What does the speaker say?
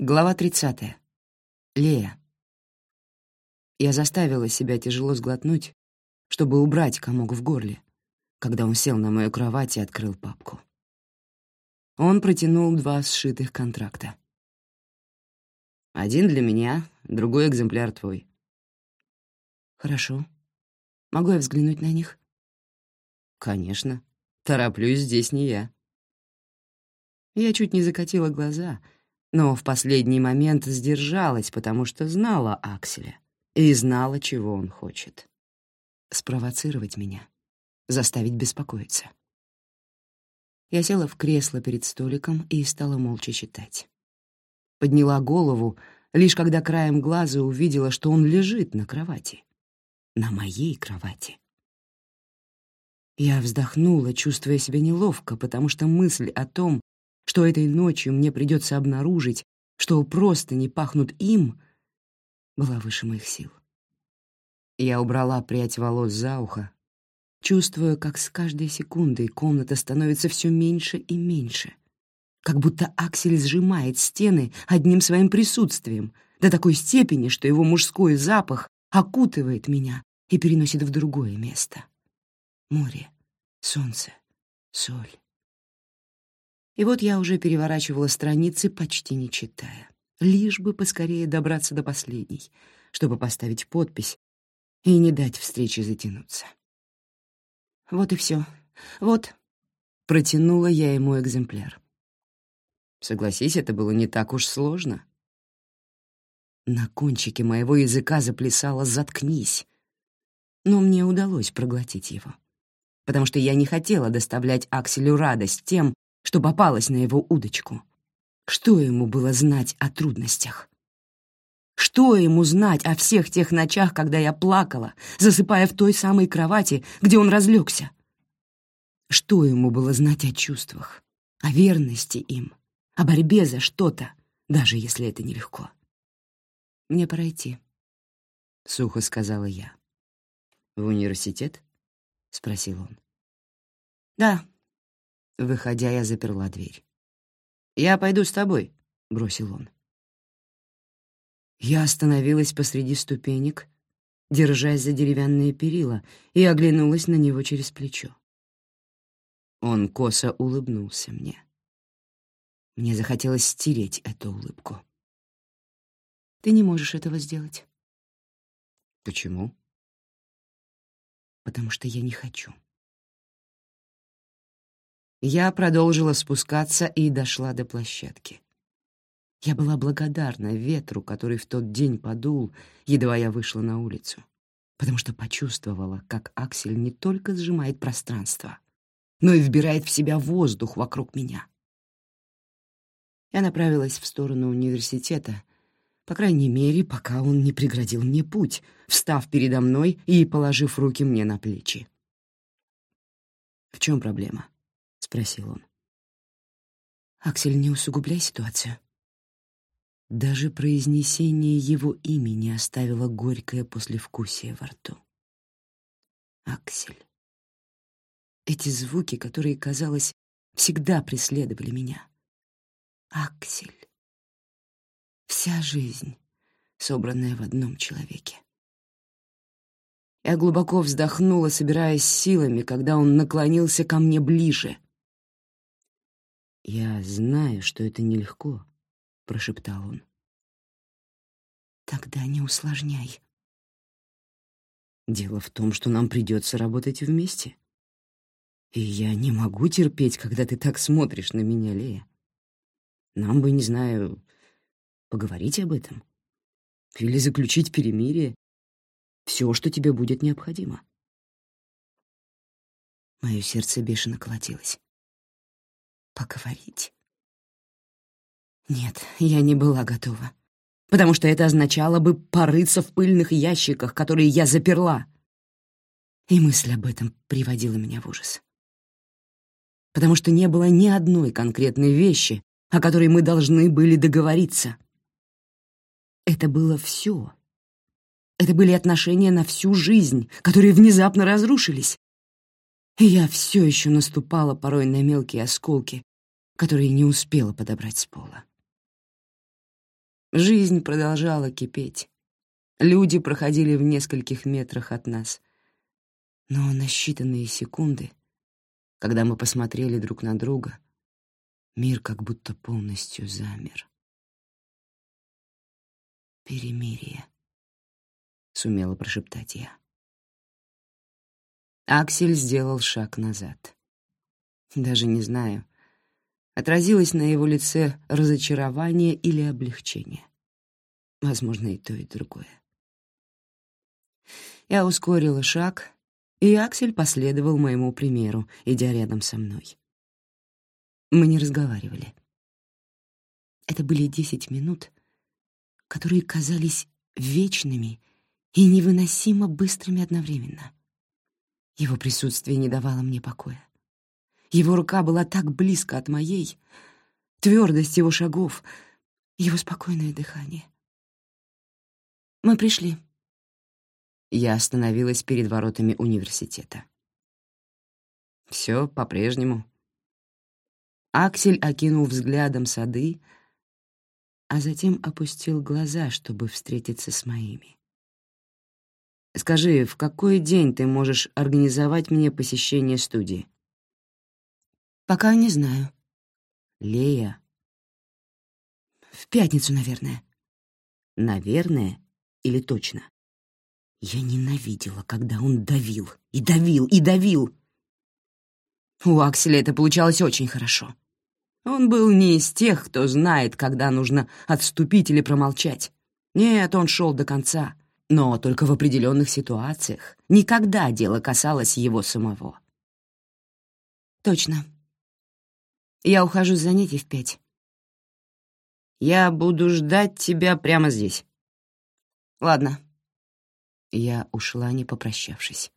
Глава 30. Лея. Я заставила себя тяжело сглотнуть, чтобы убрать комок в горле, когда он сел на мою кровать и открыл папку. Он протянул два сшитых контракта. «Один для меня, другой экземпляр твой». «Хорошо. Могу я взглянуть на них?» «Конечно. Тороплюсь, здесь не я». Я чуть не закатила глаза — но в последний момент сдержалась, потому что знала Акселя и знала, чего он хочет. Спровоцировать меня, заставить беспокоиться. Я села в кресло перед столиком и стала молча читать. Подняла голову, лишь когда краем глаза увидела, что он лежит на кровати. На моей кровати. Я вздохнула, чувствуя себя неловко, потому что мысль о том, что этой ночью мне придется обнаружить, что просто не пахнут им, была выше моих сил. Я убрала прядь волос за ухо, чувствуя, как с каждой секундой комната становится все меньше и меньше, как будто Аксель сжимает стены одним своим присутствием до такой степени, что его мужской запах окутывает меня и переносит в другое место. Море, солнце, соль. И вот я уже переворачивала страницы, почти не читая, лишь бы поскорее добраться до последней, чтобы поставить подпись и не дать встрече затянуться. Вот и все. Вот. Протянула я ему экземпляр. Согласись, это было не так уж сложно. На кончике моего языка заплясало «заткнись», но мне удалось проглотить его, потому что я не хотела доставлять Акселю радость тем, что попалась на его удочку. Что ему было знать о трудностях? Что ему знать о всех тех ночах, когда я плакала, засыпая в той самой кровати, где он разлегся? Что ему было знать о чувствах, о верности им, о борьбе за что-то, даже если это нелегко? «Мне пора идти», — сухо сказала я. «В университет?» — спросил он. «Да, Выходя, я заперла дверь. «Я пойду с тобой», — бросил он. Я остановилась посреди ступенек, держась за деревянные перила, и оглянулась на него через плечо. Он косо улыбнулся мне. Мне захотелось стереть эту улыбку. «Ты не можешь этого сделать». «Почему?» «Потому что я не хочу». Я продолжила спускаться и дошла до площадки. Я была благодарна ветру, который в тот день подул, едва я вышла на улицу, потому что почувствовала, как Аксель не только сжимает пространство, но и вбирает в себя воздух вокруг меня. Я направилась в сторону университета, по крайней мере, пока он не преградил мне путь, встав передо мной и положив руки мне на плечи. В чем проблема? — спросил он. «Аксель, не усугубляй ситуацию». Даже произнесение его имени оставило горькое послевкусие во рту. Аксель. Эти звуки, которые, казалось, всегда преследовали меня. Аксель. Вся жизнь, собранная в одном человеке. Я глубоко вздохнула, собираясь силами, когда он наклонился ко мне ближе — «Я знаю, что это нелегко», — прошептал он. «Тогда не усложняй». «Дело в том, что нам придется работать вместе. И я не могу терпеть, когда ты так смотришь на меня, Лея. Нам бы, не знаю, поговорить об этом. Или заключить перемирие. Все, что тебе будет необходимо». Мое сердце бешено колотилось поговорить. Нет, я не была готова, потому что это означало бы порыться в пыльных ящиках, которые я заперла. И мысль об этом приводила меня в ужас. Потому что не было ни одной конкретной вещи, о которой мы должны были договориться. Это было все. Это были отношения на всю жизнь, которые внезапно разрушились. И я все еще наступала порой на мелкие осколки, которые не успела подобрать с пола. Жизнь продолжала кипеть. Люди проходили в нескольких метрах от нас. Но на считанные секунды, когда мы посмотрели друг на друга, мир как будто полностью замер. «Перемирие», — сумела прошептать я. Аксель сделал шаг назад. Даже не знаю, отразилось на его лице разочарование или облегчение. Возможно, и то, и другое. Я ускорила шаг, и Аксель последовал моему примеру, идя рядом со мной. Мы не разговаривали. Это были десять минут, которые казались вечными и невыносимо быстрыми одновременно. Его присутствие не давало мне покоя. Его рука была так близко от моей, твердость его шагов, его спокойное дыхание. «Мы пришли». Я остановилась перед воротами университета. Все по-прежнему. Аксель окинул взглядом сады, а затем опустил глаза, чтобы встретиться с моими. Скажи, в какой день ты можешь организовать мне посещение студии? Пока не знаю. Лея. В пятницу, наверное. Наверное или точно? Я ненавидела, когда он давил, и давил, и давил. У Акселя это получалось очень хорошо. Он был не из тех, кто знает, когда нужно отступить или промолчать. Нет, он шел до конца — но только в определенных ситуациях. Никогда дело касалось его самого. «Точно. Я ухожу с занятий в пять». «Я буду ждать тебя прямо здесь». «Ладно». Я ушла, не попрощавшись.